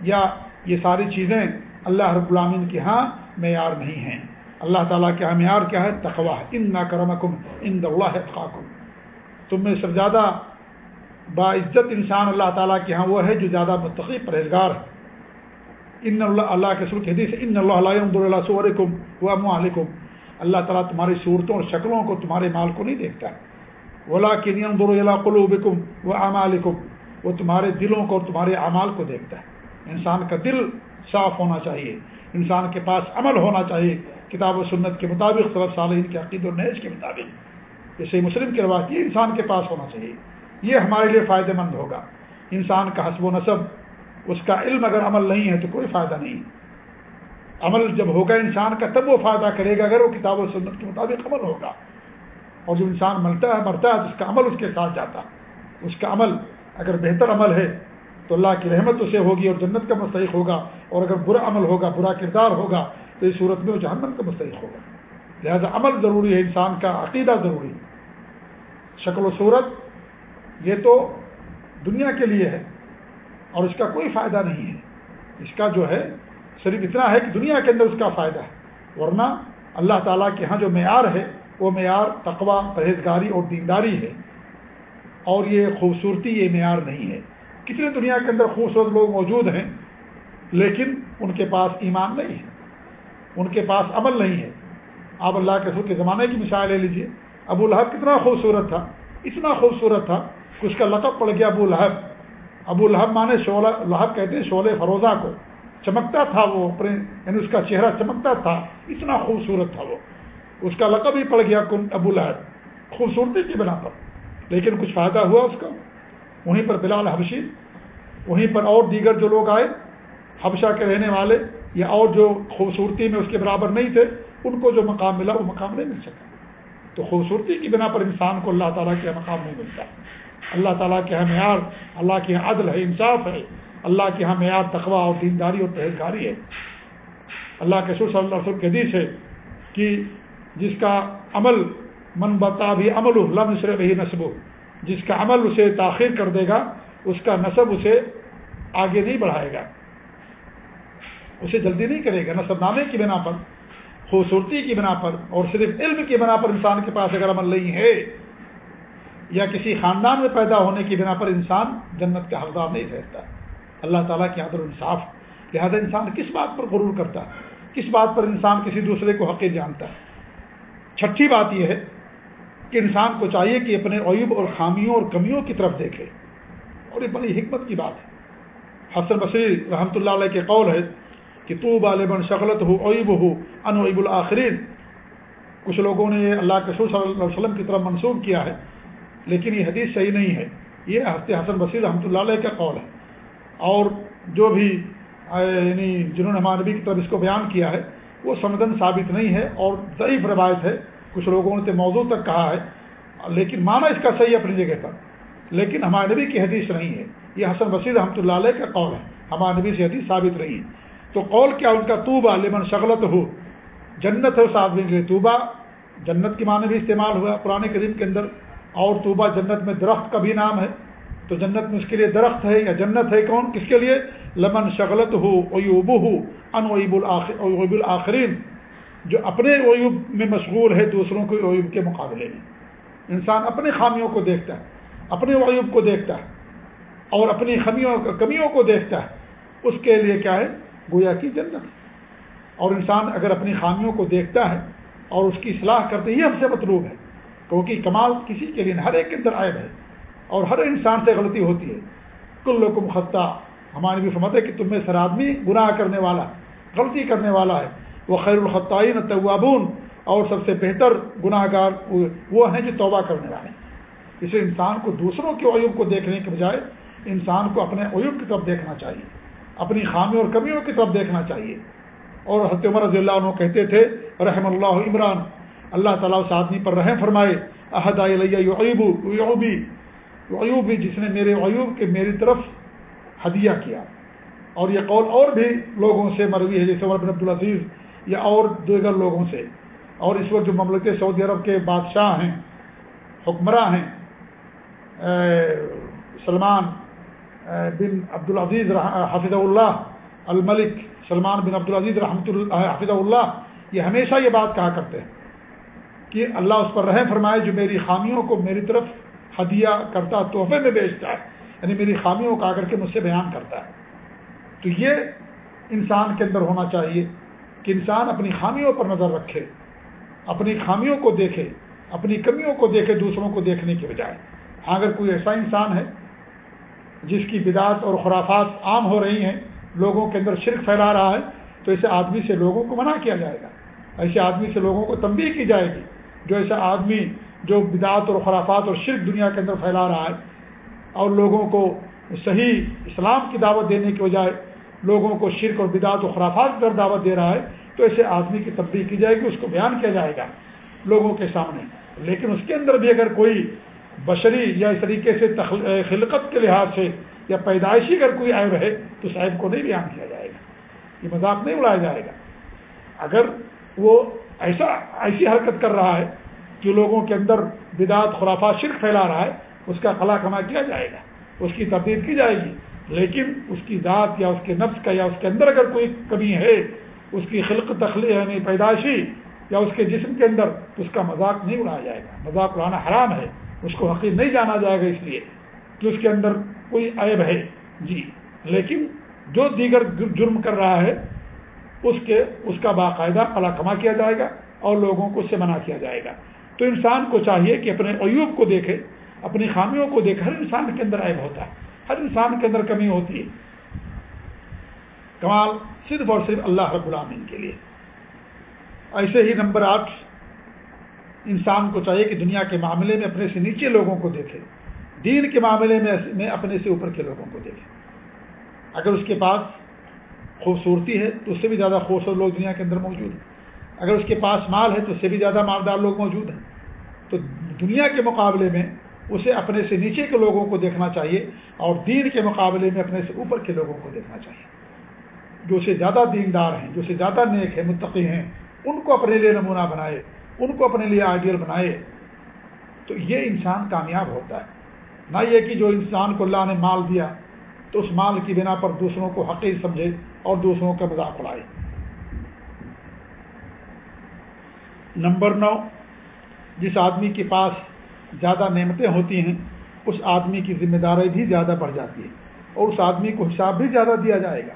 یا یہ ساری چیزیں اللہ رب العامین کے ہاں معیار نہیں ہیں۔ اللہ تعالیٰ کے ہاں معیار کیا ہے؟ تخوا ان نہ کرمکم ان اللہ خاکم تم میں سب زیادہ باعزت انسان اللہ تعالیٰ کے ہاں وہ ہے جو زیادہ متقی پرہیزگار ہے۔ ان اللہ اللہ کے سر حدیث ان اللہ علیہ اللہ سورکم و علیکم اللہ تعالیٰ تمہاری صورتوں اور شکلوں کو تمہارے مال کو نہیں دیکھتا۔ ہے ولا کہ نیم اللہ قلوبکم و عمالکم وہ تمہارے دلوں کو اور تمہارے اعمال کو دیکھتا ہے۔ انسان کا دل صاف ہونا چاہیے۔ انسان کے پاس عمل ہونا چاہیے۔ کتاب و سنت کے مطابق صرف صالحین کے عقید و نیز کے مطابق۔ جیسے مسلم کے روایت یہ انسان کے پاس ہونا چاہیے۔ یہ ہمارے لیے فائدہ مند ہوگا۔ انسان کا حسب و نصب، اس کا علم اگر عمل نہیں ہے تو کوئی فائدہ نہیں۔ عمل جب ہوگا، انسان کا تب وہ فائدہ کرے گا اگر وہ کتاب و سنت کے مطابق عمل ہوگا۔ اور جو انسان مرتا ہے مرتا ہے، تو اس کا عمل اس کے ساتھ جاتا۔ اس کا عمل اگر بہتر عمل ہے تو اللہ کی رحمت اسے ہوگی اور جنت کا مستحق ہوگا اور اگر برا عمل ہوگا، برا کردار ہوگا تو اس صورت میں وہ جہنم کا مستحق ہوگا۔ لہذا عمل ضروری ہے، انسان کا عقیدہ ضروری ہے۔ شکل و صورت یہ تو دنیا کے لیے ہے اور اس کا کوئی فائدہ نہیں ہے۔ اس کا جو ہے، صرف اتنا ہے کہ دنیا کے اندر اس کا فائدہ ہے۔ ورنہ اللہ تعالیٰ کے ہاں جو معیار ہے، وہ معیار تقوا پرہیزگاری اور دینداری ہے۔ اور یہ خوبصورتی، یہ معیار نہیں ہے۔ کتنے دنیا کے اندر خوبصورت لوگ موجود ہیں، لیکن ان کے پاس ایمان نہیں ہے، ان کے پاس عمل نہیں ہے۔ آپ اللہ کے سر کے زمانے کی مثال لے لیجیے۔ ابو لہب کتنا خوبصورت تھا، اتنا خوبصورت تھا۔ کہ اس کا لقب پڑ گیا ابو لہب۔ ابو لہب مانے شعلہ، لہب کہتے ہیں شعلے فروزہ کو۔ چمکتا تھا وہ اپنے یعنی اس کا چہرہ چمکتا تھا، اتنا خوبصورت تھا وہ۔ اس کا لقب ہی پڑ گیا کن ابو لہب، خوبصورتی کی بنا پر۔ لیکن کچھ فائدہ ہوا اس کا۔ وہیں پر بلال حبشی، وہیں پر اور دیگر جو لوگ آئے، حبشہ کے رہنے والے یا اور جو خوبصورتی میں اس کے برابر نہیں تھے، ان کو جو مقام ملا، وہ مقام نہیں مل سکا۔ تو خوبصورتی کی بنا پر انسان کو اللہ تعالیٰ کے مقام نہیں ملتا۔ اللہ تعالیٰ کے ہاں معیار، اللہ کے یہاں عدل ہے، انصاف ہے۔ اللہ کے ہاں معیار تقوا اور دینداری اور پہلکاری ہے۔ اللہ کے سر صلی اللہ علیہ وسلم کے حدیث ہے کہ جس کا عمل من بتا بھی عمل لم صرف ہی نصب جس کا عمل اسے تاخیر کر دے گا، اس کا نصب اسے آگے نہیں بڑھائے گا۔ اسے جلدی نہیں کرے گا، نصب نامے کی بنا پر، خوبصورتی کی بنا پر، اور صرف علم کی بنا پر انسان کے پاس اگر عمل نہیں ہے، یا کسی خاندان میں پیدا ہونے کی بنا پر انسان جنت کا حقدار نہیں رہتا اللہ تعالیٰ کی حضر انصاف، لہٰذا انسان کس بات پر غرور کرتا؟ ہے کس بات پر انسان کسی دوسرے کو حقیق جانتا؟ ہے چھٹی بات یہ ہے کہ انسان کو چاہیے کہ اپنے عیوب اور خامیوں اور کمیوں کی طرف دیکھے۔ اور یہ بڑی حکمت کی بات ہے۔ حسن بصیر رحمۃ اللہ علیہ کے قول ہے کہ تو بالبن شغلت ہو عیب ہو ان عیب الآخرین کچھ لوگوں نے اللہ کے صلی اللہ علیہ وسلم کی طرف منسوخ کیا ہے، لیکن یہ حدیث صحیح نہیں ہے۔ یہ ہفتے حسن بصیر رحمۃ اللہ علیہ کا قول ہے۔ اور جو بھی یعنی جنہوں نے ہمارے نبی کی طرف اس کو بیان کیا ہے، وہ سمدن ثابت نہیں ہے اور ضعیف روایت ہے۔ کچھ لوگوں نے تو موضوع تک کہا ہے، لیکن مانا اس کا صحیح اپنی جگہ پر۔ لیکن ہمارے نبی کی حدیث نہیں ہے۔ یہ حسن بصیر رحمۃ اللہ علیہ کا قول ہے۔ ہمارے نبی سے حدیث ثابت نہیں ہے۔ تو قول کیا؟ ان کا توبہ لمن شغلت ہو جنت ہے اس آدمی کے لیے توبہ جنت کی معنی بھی استعمال ہوا پرانے کریم کے اندر اور توبہ جنت میں درخت کا بھی نام ہے۔ تو جنت میں اس کے لیے درخت ہے یا جنت ہے کون؟ کس کے لیے؟ لمن شغلت ہو اویوب ہو ان ویب الآخرین جو اپنے اویوب میں مشغول ہے، دوسروں کے اویوب کے مقابلے میں۔ انسان اپنے خامیوں کو دیکھتا ہے، اپنے وعیوب کو دیکھتا ہے اور اپنی خمیوں کمیوں کو دیکھتا ہے۔ اس کے لیے کیا ہے؟ گویا کی جنت۔ اور انسان اگر اپنی خامیوں کو دیکھتا ہے اور اس کی اصلاح کرتے ہی ہم سے مطلوب ہے۔ کیونکہ کمال کسی کے لیے ہر ایک کے اندر عائد ہے۔ اور ہر انسان سے غلطی ہوتی ہے۔ کل لوگ خطہ ہمارے بھی سمجھتے کہ تم میں سر آدمی گناہ کرنے والا، غلطی کرنے والا ہے۔ وہ خیر الخطعین طوابون اور سب سے بہتر گناہ گار وہ ہیں جو توبہ کرنے والے ہیں۔ اسے انسان کو دوسروں کے عیوب کو دیکھنے کے بجائے انسان کو اپنے عیوب کی طرف دیکھنا چاہیے، اپنی خامیوں اور کمیوں کی طرف دیکھنا چاہیے۔ اور حضرت عمر رضی اللہ عنہ کہتے تھے، رحم اللہ عمران، اللہ تعالیٰ اس آدمی پر رحم فرمائے عہد عیوبی جس نے میرے عیوب کے میری طرف ہدیہ کیا۔ اور یہ قول اور بھی لوگوں سے مروی ہے، جیسے عمر بن عبدالعزیز یا اور دیگر لوگوں سے۔ اور اس وقت جو مملکت سعودی عرب کے بادشاہ ہیں، حکمراں ہیں سلمان بن عبدالعزیز حافظ اللہ الملک سلمان بن عبدالعزیز رحمۃ اللہ حافظ اللہ یہ ہمیشہ یہ بات کہا کرتے ہیں کہ اللہ اس پر رحم فرمائے جو میری خامیوں کو میری طرف ہدیہ کرتا، تحفے میں بیچتا ہے یعنی میری خامیوں کا آ کر کے مجھ سے بیان کرتا ہے۔ تو یہ انسان کے اندر ہونا چاہیے۔ کہ انسان اپنی خامیوں پر نظر رکھے، اپنی خامیوں کو دیکھے، اپنی کمیوں کو دیکھے دوسروں کو دیکھنے کے بجائے۔ ہاں اگر کوئی ایسا انسان ہے جس کی بدعت اور خرافات عام ہو رہی ہیں، لوگوں کے اندر شرک پھیلا رہا ہے، تو ایسے آدمی سے لوگوں کو منع کیا جائے گا۔ ایسے آدمی سے لوگوں کو تنبیہ کی جائے گی۔ جو ایسا آدمی، جو بدعت اور خرافات اور شرک دنیا کے اندر پھیلا رہا ہے اور لوگوں کو صحیح اسلام کی دعوت دینے کے بجائے لوگوں کو شرک اور بدعت و خرافات پر دعوت دے رہا ہے، تو ایسے آدمی کی تبدیل کی جائے گی، اس کو بیان کیا جائے گا لوگوں کے سامنے۔ لیکن اس کے اندر بھی اگر کوئی بشری یا اس طریقے سے خلقت کے لحاظ سے یا پیدائشی اگر کوئی عیب ہے، تو اس عیب کو نہیں بیان کیا جائے گا۔ یہ مذاق نہیں اڑایا جائے گا۔ اگر وہ ایسا، ایسی حرکت کر رہا ہے کہ لوگوں کے اندر بدعت، خرافات، شرک پھیلا رہا ہے، اس کا خلا کما کیا جائے گا؟ اس کی تبدیل کی جائے گی۔ لیکن اس کی ذات یا اس کے نفس کا یا اس کے اندر اگر کوئی کمی ہے، اس کی خلق تخلیق یعنی پیدائشی یا اس کے جسم کے اندر، تو اس کا مذاق نہیں اڑایا جائے گا۔ مذاق اڑانا حرام ہے، اس کو حقیق نہیں جانا جائے گا اس لیے کہ اس کے اندر کوئی عیب ہے۔ جی لیکن جو دیگر جرم کر رہا ہے، اس کے، اس کا باقاعدہ کما کیا جائے گا اور لوگوں کو اس سے منع کیا جائے گا۔ تو انسان کو چاہیے کہ اپنے عیوب کو دیکھے، اپنی خامیوں کو دیکھے، ہر انسان کے اندر عیب ہوتا ہے۔ ہر انسان کے اندر کمی ہوتی ہے۔ کمال صرف اور صرف اللہ رب العامین کے لیے۔ ایسے ہی نمبر آٹھ، انسان کو چاہیے کہ دنیا کے معاملے میں اپنے سے نیچے لوگوں کو دیکھے۔ دین کے معاملے میں اپنے سے اوپر کے لوگوں کو دیکھے۔ اگر اس کے پاس خوبصورتی ہے تو اس سے بھی زیادہ خوبصورت لوگ دنیا کے اندر موجود ہیں۔ اگر اس کے پاس مال ہے تو اس سے بھی زیادہ مالدار لوگ موجود ہیں۔ تو دنیا کے مقابلے میں اسے اپنے سے نیچے کے لوگوں کو دیکھنا چاہیے اور دین کے مقابلے میں اپنے سے اوپر کے لوگوں کو دیکھنا چاہیے۔ جو اسے زیادہ دیندار ہیں، جو اسے زیادہ نیک ہیں، متقی ہیں، ان کو اپنے لیے نمونہ بنائے، ان کو اپنے لیے آئیڈیل بنائے، تو یہ انسان کامیاب ہوتا ہے۔ نہ یہ کہ جو انسان کو اللہ نے مال دیا، تو اس مال کی بنا پر دوسروں کو حقیق سمجھے اور دوسروں کا مذاق اڑائے۔ نمبر نو، جس آدمی کے پاس زیادہ نعمتیں ہوتی ہیں، اس آدمی کی ذمہ داری بھی زیادہ بڑھ جاتی ہے اور اس آدمی کو حساب بھی زیادہ دیا جائے گا۔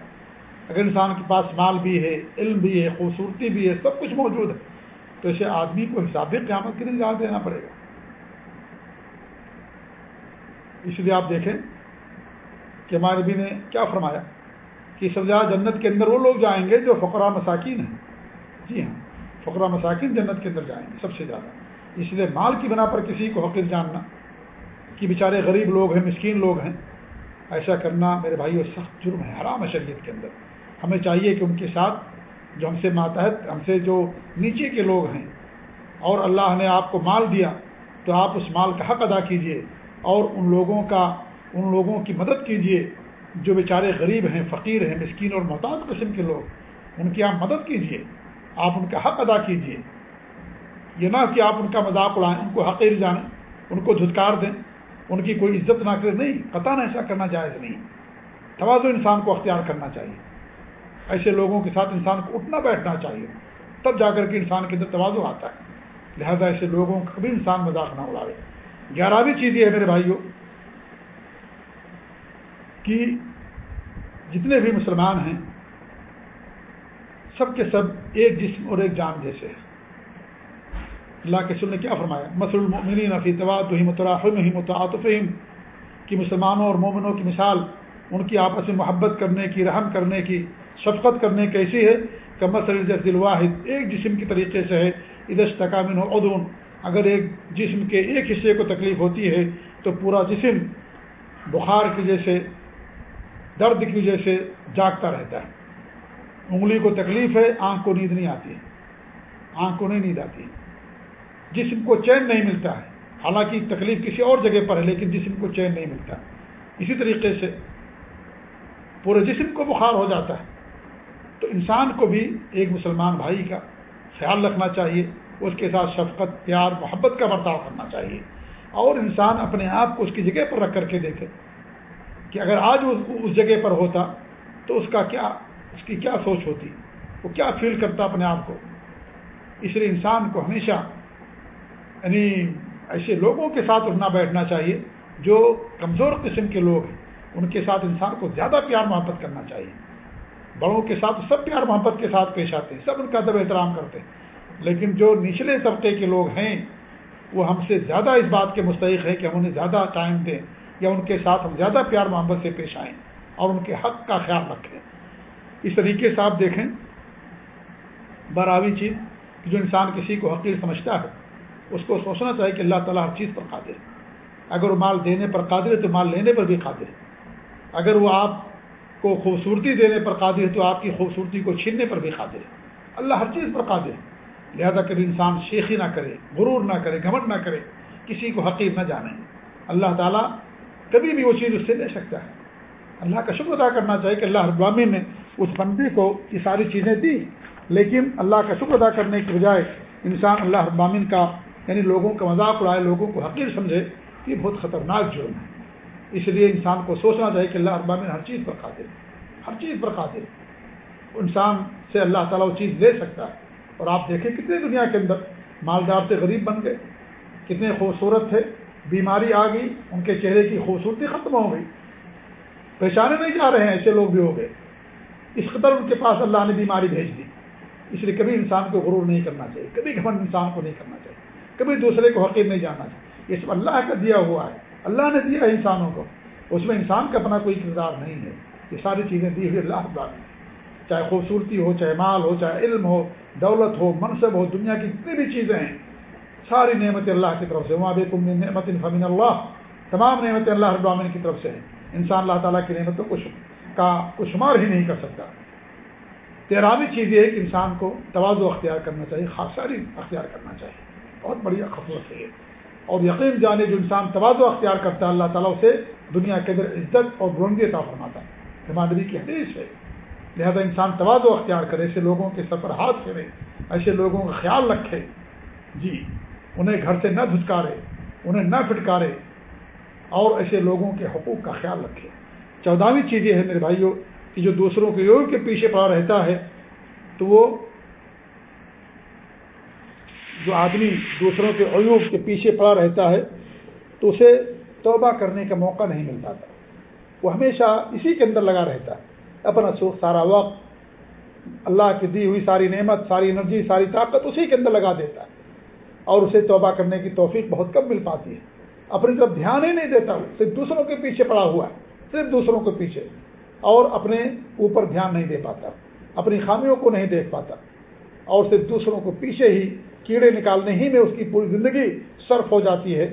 اگر انسان کے پاس مال بھی ہے، علم بھی ہے، خوبصورتی بھی ہے، سب کچھ موجود ہے، تو اسے آدمی کو حساب بھی قیامت کے لیے زیادہ دینا پڑے گا۔ اس لیے آپ دیکھیں کہ ہمارے نبی نے کیا فرمایا کہ سب زیادہ جنت کے اندر وہ لوگ جائیں گے جو فقرا مساکین ہیں۔ جی ہاں فقرا مساکین جنت کے اندر جائیں گے، سب سے زیادہ۔ اس لیے مال کی بنا پر کسی کو حقیق جاننا کہ بیچارے غریب لوگ ہیں، مسکین لوگ ہیں، ایسا کرنا میرے بھائی سخت جرم ہے، حرام شریعت کے اندر۔ ہمیں چاہیے کہ ان کے ساتھ جو ہم سے ماتحت، ہم سے جو نیچے کے لوگ ہیں، اور اللہ نے آپ کو مال دیا تو آپ اس مال کا حق ادا کیجیے اور ان لوگوں کا، ان لوگوں کی مدد کیجیے جو بیچارے غریب ہیں، فقیر ہیں، مسکین اور محتاط قسم کے لوگ، ان کی آپ مدد کیجیے آپ ان کا حق ادا کیجیے یہ نہ کہ آپ ان کا مذاق اڑائیں، ان کو حقیر جانیں، ان کو دھتکار دیں، ان کی کوئی عزت نہ کرے نہیں قطع ایسا کرنا جائز نہیں۔ توازو انسان کو اختیار کرنا چاہیے۔ ایسے لوگوں کے ساتھ انسان کو اٹھنا بیٹھنا چاہیے۔ تب جا کر کے انسان کے اندر توازو آتا ہے۔ لہذا ایسے لوگوں کا کبھی انسان مذاق نہ اڑاوے۔ گیارہویں چیز یہ ہے میرے بھائیوں کہ جتنے بھی مسلمان ہیں، سب کے سب ایک جسم اور ایک جان جیسے ہیں۔ اللہ کے سن نے کیا فرمایا مسل المؤمنین فی تواد ہی متراحم ہی کہ مسلمانوں اور مومنوں کی مثال، ان کی آپس میں محبت کرنے کی، رحم کرنے کی، شفقت کرنے کیسی ہے؟ کہ مسل جس الواحد، ایک جسم کی طریقے سے ہے ادش تکامن و ادون اگر ایک جسم کے ایک حصے کو تکلیف ہوتی ہے، تو پورا جسم بخار کی وجہ سے، درد کی وجہ سے جاگتا رہتا ہے۔ انگلی کو تکلیف ہے، آنکھ کو نیند نہیں آتی آنکھ کو نہیں نیند آتی۔ جسم کو چین نہیں ملتا ہے۔ حالانکہ تکلیف کسی اور جگہ پر ہے، لیکن جسم کو چین نہیں ملتا۔ اسی طریقے سے پورے جسم کو بخار ہو جاتا ہے۔ تو انسان کو بھی ایک مسلمان بھائی کا خیال رکھنا چاہیے، اس کے ساتھ شفقت، پیار، محبت کا برتاؤ کرنا چاہیے۔ اور انسان اپنے آپ کو اس کی جگہ پر رکھ کر کے دیکھے کہ اگر آج اس جگہ پر ہوتا تو اس کا کیا، اس کی کیا سوچ ہوتی؟ وہ کیا فیل کرتا اپنے آپ کو؟ اس لیے انسان کو ہمیشہ یعنی ایسے لوگوں کے ساتھ اٹھنا بیٹھنا چاہیے جو کمزور قسم کے لوگ ہیں، ان کے ساتھ انسان کو زیادہ پیار محبت کرنا چاہیے۔ بڑوں کے ساتھ سب پیار محبت کے ساتھ پیش آتے ہیں، سب ان کا ادب احترام کرتے ہیں۔ لیکن جو نچلے طبقے کے لوگ ہیں، وہ ہم سے زیادہ اس بات کے مستحق ہے کہ ہم انہیں زیادہ ٹائم دیں یا ان کے ساتھ ہم زیادہ پیار محبت سے پیش آئیں اور ان کے حق کا خیال رکھیں۔ اس طریقے سے آپ دیکھیں، براوی چیز جو انسان کسی کو حقیق سمجھتا ہے۔ اس کو سوچنا چاہیے کہ اللہ تعالیٰ ہر چیز پر قادر ہے۔ اگر وہ مال دینے پر قادر ہے تو مال لینے پر بھی قادر ہے۔ اگر وہ آپ کو خوبصورتی دینے پر قادر ہے تو آپ کی خوبصورتی کو چھیننے پر بھی قادر ہے۔ اللہ ہر چیز پر قادر ہے۔ لہذا کبھی انسان شیخی نہ کرے، غرور نہ کرے گھمٹ نہ کرے، کسی کو حقیق نہ جانے۔ اللہ تعالیٰ کبھی بھی وہ چیز اس سے لے سکتا ہے۔ اللہ کا شکر ادا کرنا چاہیے کہ اللہ ابامی نے اس بندے کو یہ ساری چیزیں دی، لیکن اللہ کا شکر ادا کرنے کی بجائے انسان اللہ ابامین کا یعنی لوگوں کا مذاق اڑائے، لوگوں کو حقیر سمجھے، یہ بہت خطرناک جرم ہے۔ اس لیے انسان کو سوچنا چاہیے کہ اللہ ابامن ہر چیز پر قادر ہر چیز پر قادر انسان سے اللہ تعالیٰ وہ چیز لے سکتا ہے۔ اور آپ دیکھیں کتنے دنیا کے اندر مالدار سے غریب بن گئے۔ کتنے خوبصورت تھے۔ بیماری آ گئی، ان کے چہرے کی خوبصورتی ختم ہو گئی۔ پہچانے نہیں جا رہے ہیں ایسے لوگ بھی ہو گئے۔ اس قدر ان کے پاس اللہ نے بیماری بھیج دی۔ اس لیے کبھی انسان کو غرور نہیں کرنا چاہیے، کبھی گھمن انسان کو نہیں کرنا چاہیے۔ کبھی دوسرے کو حقیق نہیں جاننا چاہیے یہ سب اللہ کا دیا ہوا ہے۔ اللہ نے دیا ہے انسانوں کو۔ اس میں انسان کا اپنا کوئی کردار نہیں ہے۔ یہ ساری چیزیں دی ہوئی اللہ تعالیٰ نے۔ چاہے خوبصورتی ہو، چاہے مال ہو، چاہے علم ہو، دولت ہو، منصب ہو، دنیا کی جتنی بھی چیزیں ہیں، ساری نعمت اللہ کی طرف سے۔ وہاں بھی تم نعمت فمین اللہ تمام نعمتیں اللہ ابامن کی طرف سے ہیں۔ انسان اللہ تعالیٰ کی نعمتوں کو کا کو شمار ہی نہیں کر سکتا۔ تیرہویں چیز یہ ہے کہ انسان کو توازو اختیار کرنا چاہیے، خاص ساری اختیار کرنا چاہیے۔ بہت بڑی خصوص ہے اور یقین جانے جو انسان توازو اختیار کرتا ہے، اللہ تعالیٰ اسے دنیا کے اندر عزت اور بلندی عطا فرماتا ہے۔ نبی کی حدیث ہے۔ لہذا انسان توازو اختیار کرے، ایسے لوگوں کے سفر ہاتھ پھیرے، ایسے لوگوں کا خیال رکھے۔ جی انہیں گھر سے نہ دھتکارے، انہیں نہ پھٹکارے، اور ایسے لوگوں کے حقوق کا خیال رکھے۔ چودہویں چیز یہ ہے میرے بھائیوں کہ جو دوسروں کے یوگ کے پیچھے پڑا رہتا ہے، تو وہ جو آدمی دوسروں کے عیوب کے پیچھے پڑا رہتا ہے، تو اسے توبہ کرنے کا موقع نہیں ملتا تھا وہ ہمیشہ اسی کے اندر لگا رہتا ہے۔ اپنا سوکھ سارا وقت، اللہ کی دی ہوئی ساری نعمت، ساری انرجی، ساری طاقت اسی کے اندر لگا دیتا ہے۔ اور اسے توبہ کرنے کی توفیق بہت کم مل پاتی ہے۔ اپنی طرف دھیان ہی نہیں دیتا، صرف دوسروں کے پیچھے پڑا ہوا ہے، صرف دوسروں کے پیچھے۔ اور اپنے اوپر دھیان نہیں دے پاتا، اپنی خامیوں کو نہیں دیکھ پاتا، اور صرف دوسروں کو پیچھے ہی کیڑے نکالنے ہی میں اس کی پوری زندگی صرف ہو جاتی ہے۔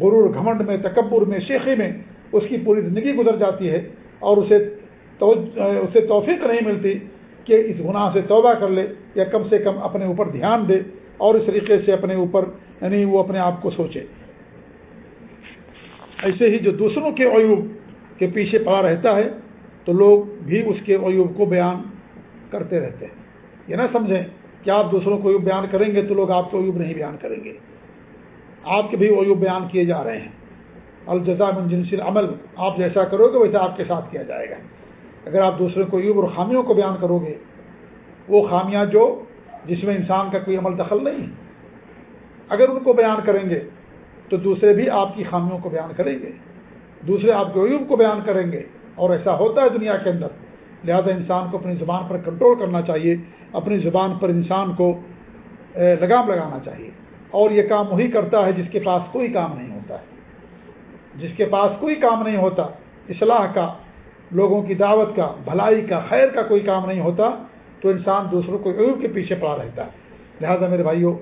غرور گھمنڈ میں، تکبر میں، شیخی میں اس کی پوری زندگی گزر جاتی ہے اور اسے تو اسے توفیق نہیں ملتی کہ اس گناہ سے توبہ کر لے یا کم سے کم اپنے اوپر دھیان دے اور اس طریقے سے اپنے اوپر یعنی وہ اپنے آپ کو سوچے۔ ایسے ہی جو دوسروں کے عیوب کے پیچھے پڑا رہتا ہے تو لوگ بھی اس کے عیوب کو بیان کرتے رہتے ہیں۔ یہ نہ سمجھیں کہ آپ دوسروں کو عیوب بیان کریں گے تو لوگ آپ کو عیوب نہیں بیان کریں گے۔ آپ کے بھی عیوب بیان کیے جا رہے ہیں۔ الجزا من جنس عمل آپ جیسا کرو گے ویسا آپ کے ساتھ کیا جائے گا۔ اگر آپ دوسرے کو عیوب اور خامیوں کو بیان کرو گے، وہ خامیاں جو جس میں انسان کا کوئی عمل دخل نہیں، اگر ان کو بیان کریں گے تو دوسرے بھی آپ کی خامیوں کو بیان کریں گے۔ دوسرے آپ کے عیوب کو بیان کریں گے اور ایسا ہوتا ہے دنیا کے اندر۔ لہذا انسان کو اپنی زبان پر کنٹرول کرنا چاہیے، اپنی زبان پر انسان کو لگام لگانا چاہیے۔ اور یہ کام وہی کرتا ہے جس کے پاس کوئی کام نہیں ہوتا ہے۔ جس کے پاس کوئی کام نہیں ہوتا، اصلاح کا، لوگوں کی دعوت کا، بھلائی کا، خیر کا کوئی کام نہیں ہوتا، تو انسان دوسروں کو عیوب کے پیچھے پڑا رہتا ہے۔ لہذا میرے بھائیوں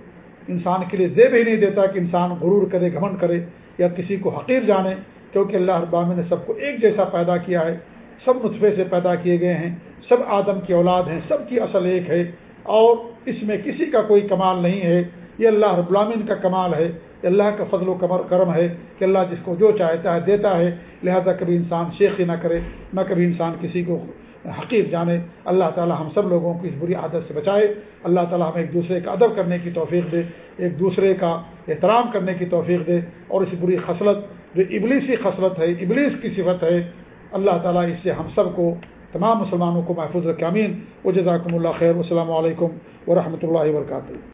انسان کے لیے زیب ہی نہیں دیتا کہ انسان غرور کرے گھمن کرے یا کسی کو حقیر جانے، کیونکہ اللہ ابامن نے سب کو ایک جیسا پیدا کیا ہے۔ سب نطفے سے پیدا کیے گئے ہیں، سب آدم کی اولاد ہیں، سب کی اصل ایک ہے، اور اس میں کسی کا کوئی کمال نہیں ہے۔ یہ اللہ رب العامن کا کمال ہے اللہ کا فضل و کمر کرم ہے کہ اللہ جس کو جو چاہتا ہے دیتا ہے۔ لہذا کبھی انسان شیخی نہ کرے، نہ کبھی انسان کسی کو حقیق جانے۔ اللہ تعالی ہم سب لوگوں کو اس بری عادت سے بچائے۔ اللہ تعالی ہمیں ایک دوسرے کا ادب کرنے کی توفیق دے، ایک دوسرے کا احترام کرنے کی توفیق دے۔ اور اس بری خصلت، جو ابلیسی خصلت ہے، ابلیس کی صفت ہے اللہ تعالیٰ اس سے ہم سب کو، تمام مسلمانوں کو محفوظ رکھے امین و جزاکم اللہ خیر السلام علیکم ورحمۃ اللہ وبرکاتہ۔